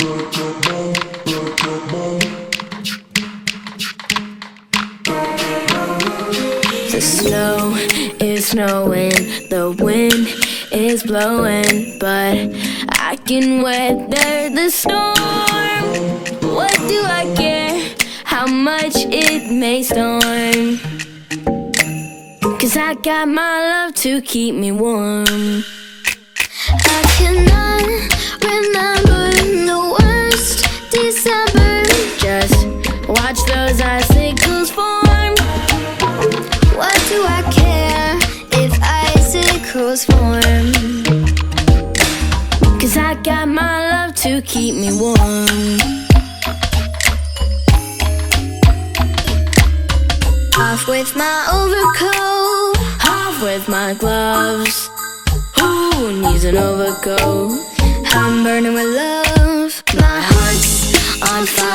The snow is snowing, the wind is blowing, but I can weather the storm. What do I care how much it may storm? Cause I got my love to keep me warm. Watch those icicles form. What do I care if icicles form? Cause I got my love to keep me warm. Off with my overcoat, off with my gloves. Who needs an overcoat? I'm burning with love. My heart's on fire,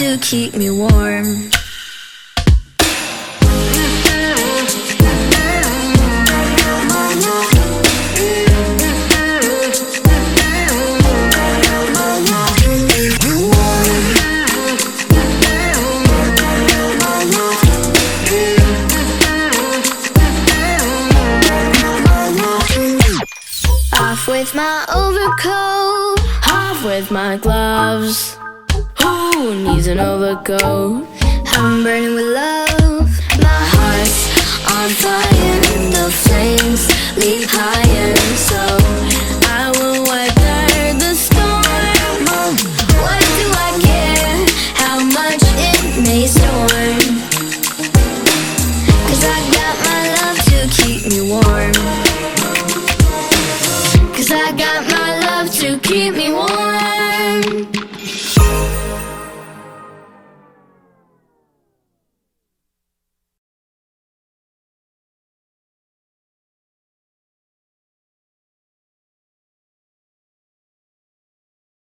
to keep me warm. Off with my overcoat, off with my gloves. Needs an overcoat? I'm burning with love. My heart's on fire, the flames leap higher, so I will weather the storm. What do I care how much it may storm? Cause I got my love to keep me warm. Cause I got my love to keep